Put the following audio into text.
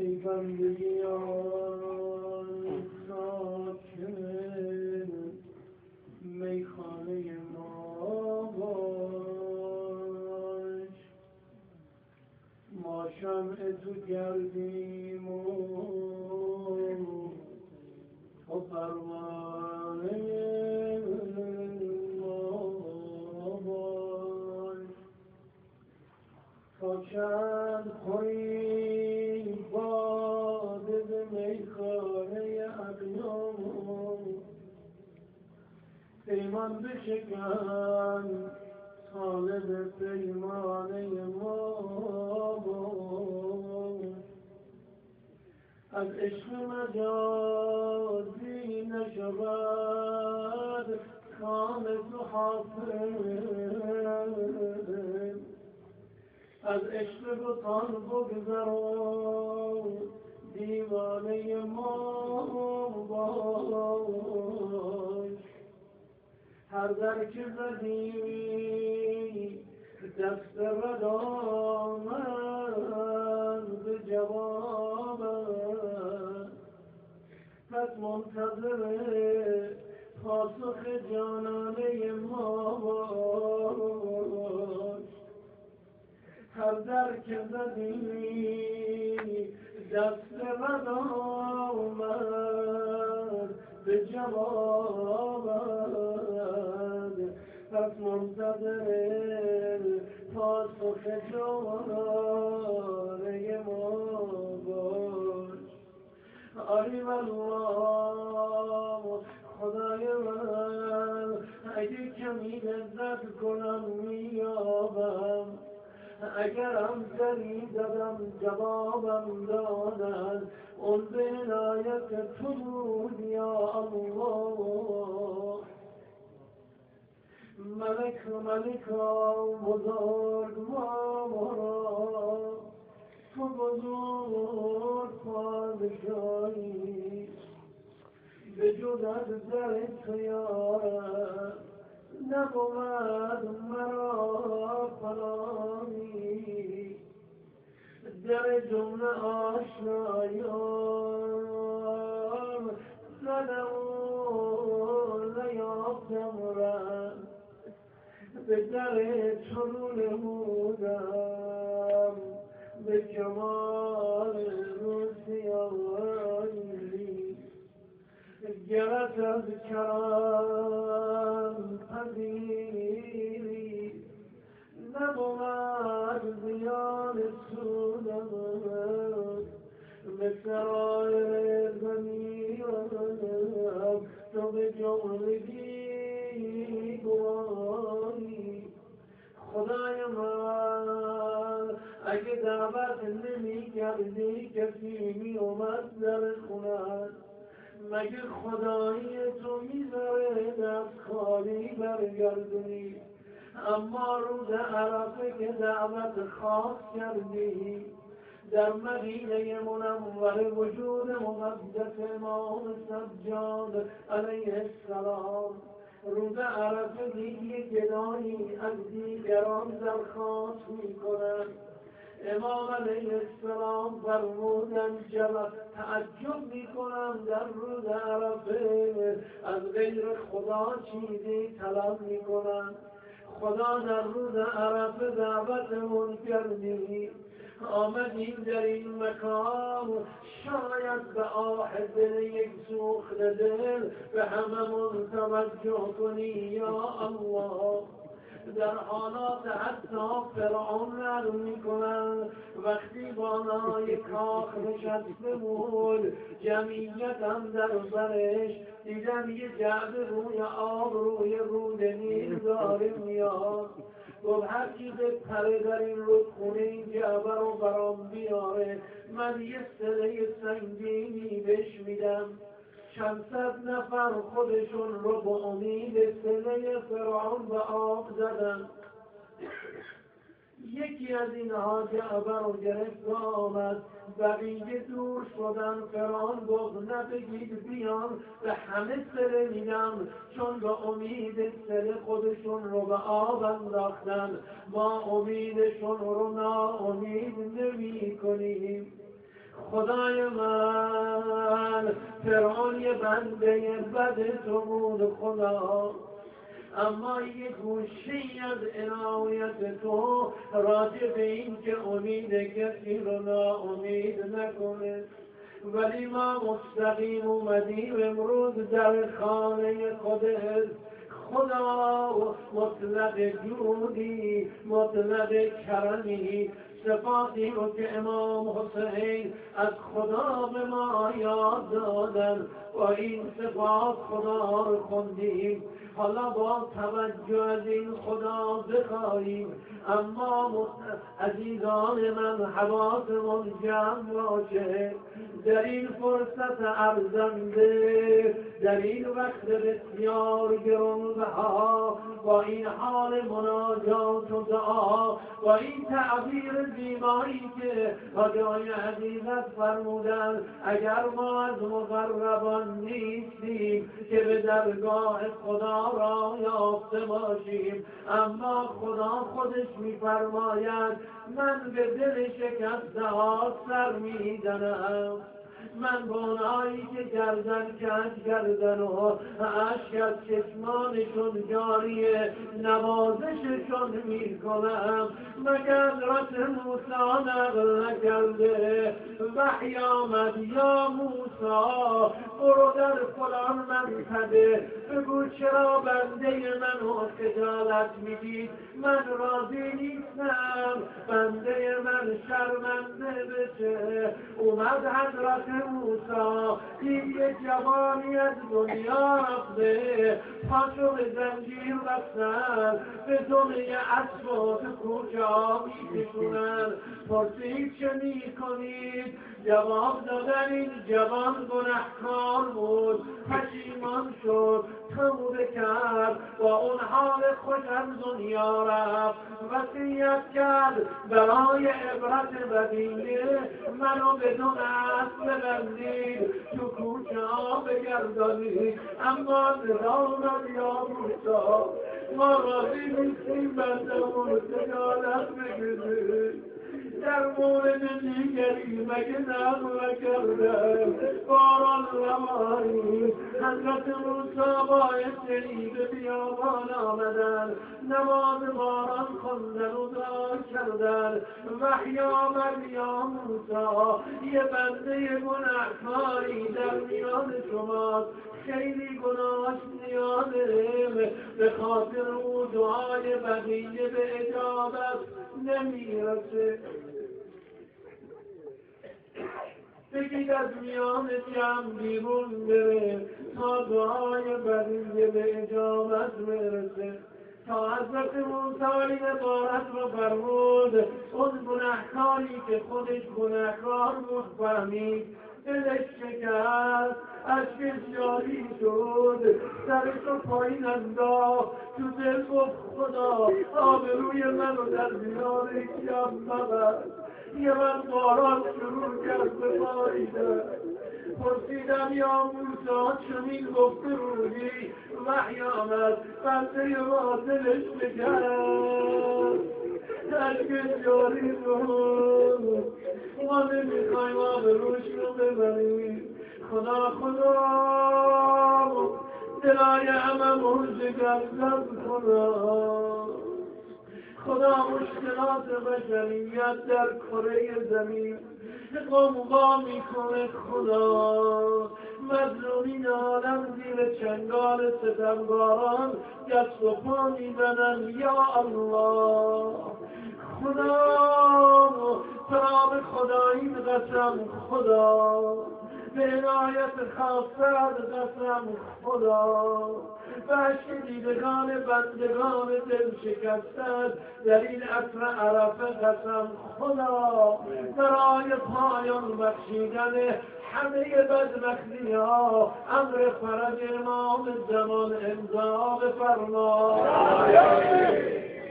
بندگیان ساکن میخانه ما باش. ما شمع تو پیمان بشکن طالب پیمانه ما از عشق مجازی نشود کام تو از عشق بطان بگذر دیوانه ما باش هر در که زدی دست رد آمد به جواب پس منتظر پاسخ جانانه ما باش هر در که زدی دست من آمد به جوابت منتظر پاسخ جواره ما باش. آری والله خدای من اگه کمی لذت کنم میابم اگرم دری دادم جوابم دادن اون به عنایت تو بود یا الله. ملک ملکا بزرگ ما مرا تو بزرگ پادشاهی. به جز از در خیارت نبود مرا فلانی در جمله آشنایان زدم به در چنون بودم به کمال روسیانی گرت از کرم پذیری نبود زیان سودم. به سرای زمینم تو به جملگی گوانی خدای من. اگه دعوت نمی کردی کسی می اومد در خونت. مگه خدایی تو می‌ذاره دست خالی برگردونی؟ اما روز عرفه که دعوت خاص کردی در مدینه منور وجود مقدس امام سجاد علیه السلام. روز عرفه گدایی از دیگران درخواست می‌کنند امام علیه السلام فرمودن جب تعجب می‌کنم در روز عرفه. از غیر خدا چیزی طلب می‌کنم خدا در روز عرفه دعوتمون کردی. آمدیم در این مکان. شاید به آه دل یک سوخت دل به هممون توجه کنی یا الله. در حالات حتی فرعون رو می‌کنن. وقتی بالای کاخ نشسته بود جمعیت هم در برش دیدن یه جعب روی آب روی رود نیل داره میاد. گفت هر کی پره در این رودخونه این جعبه رو برام بیاره من یه سله سنگینی بهش میدم. چند نفر خودشون رو با امید سله فرعون به آب زدن. یکی از اینها جعبه رو گرفت و آمد. بقیه دور شدن. فرعون گفت نبگید بیان به همه سره میدم. چون به امید سره خودشون رو به آب انداختن. ما امیدشون رو ناامید نمی کنیم. خدای من فرعون یه بنده بد تو بود خدا. اما یک گوشی از عنایت تو راجع به این که امید کسی رو ناامید نکنه. ولی ما مستقیم اومدیم امروز در خانه خودت خدا. مطلق جودی مطلق کرمی صفاتی رو که امام حسین از خدا به ما یاد دادن و این صفات خدا رو خوندیم. حالا با توجه از این خدا بخواهیم اما عزیزان من حواسمون جمع باشه. در این فرصت ارزنده در این وقت بسیار گرانبها با این حال مناجات و دعا با این تعبیر زیبایی که حجای عزیزت فرمودن اگر ما از مقربان نیستیم که به درگاه خدا را یافته باشیم. اما خدا خودش میفرماید من به دل شکسته ها سر می‌زنم من به اونایی که گردن کج گردن و عشق از چشمانشون جاریه. نوازششون می‌کنم مگر رت موسا نقل نکرده؟ وحی آمد یا موسا برو در فلان منطقه. بگو چرا بنده منو خجالت می‌دید؟ من راضی نیستم بنده من شرمنده بشه. اومد حضرت موسا یه جوانی از دنیا رفته. پاشو به زنجیر بستن به دنیا اسبات کجا میکشونن پرسید چه می‌کنید؟ جواب دادن این جوان گنهکار بود. پشیمان شد توبه کرد با اون حال خوش از دنیا رفت. وسیعت کرد برای عبرت بدینه منو بدون اصل ببندید تو کوچه ها بگردانید اما نظام یا موسا ما راضی نیستیم بندمون سجالت بگیرید در مورد دیگری مگه نقل کردن باران روانی حضرت موسا باید شهید بیابان آمدن نماز باران خوندن و دعا کردن وحی آمد یا موسا یه بنده گناهکاری در میان شماست خیلی گناهش زیاده به خاطر او دعای بقیه به اجابت نمی‌رسه بگید از میان جمع بیرون بره تا دعای بقیه به اجابت برسه. تا حضرت موسی عبارت رو فرمود اون گناهکاری که خودش گناهکار بود فهمید دلش شکست. اشکش جاری شد. سرش رو پایین انداخت تو دل گفت خدا آبروی منو در میان یکیم مبر یه من باران شروع کرد به باریدن پرسیدم یا موسا چنین گفته روی وحی آمد بنده ما دلش بگرد اشک جاری بود ما نمی‌خوایم آبروش رو ببریم. خدا خدا. دلای همه موجه گردن خدا. خدا مشکلات بشریت در کره زمین قمقا می‌کنه خدا. مظلومین عالم زیر چنگال ستمگاران دست و پا می‌زنن یا الله. خدا تراب خدایی قسم خدا. به عنایت خاصه از قسم خدا. و دیدگان بندگان دل شکستن. در این عصر عرفه قسم خدا. برای پایان بخشیدن همه بدبختی ها. امر فرج امام زمان امضا. بفرما.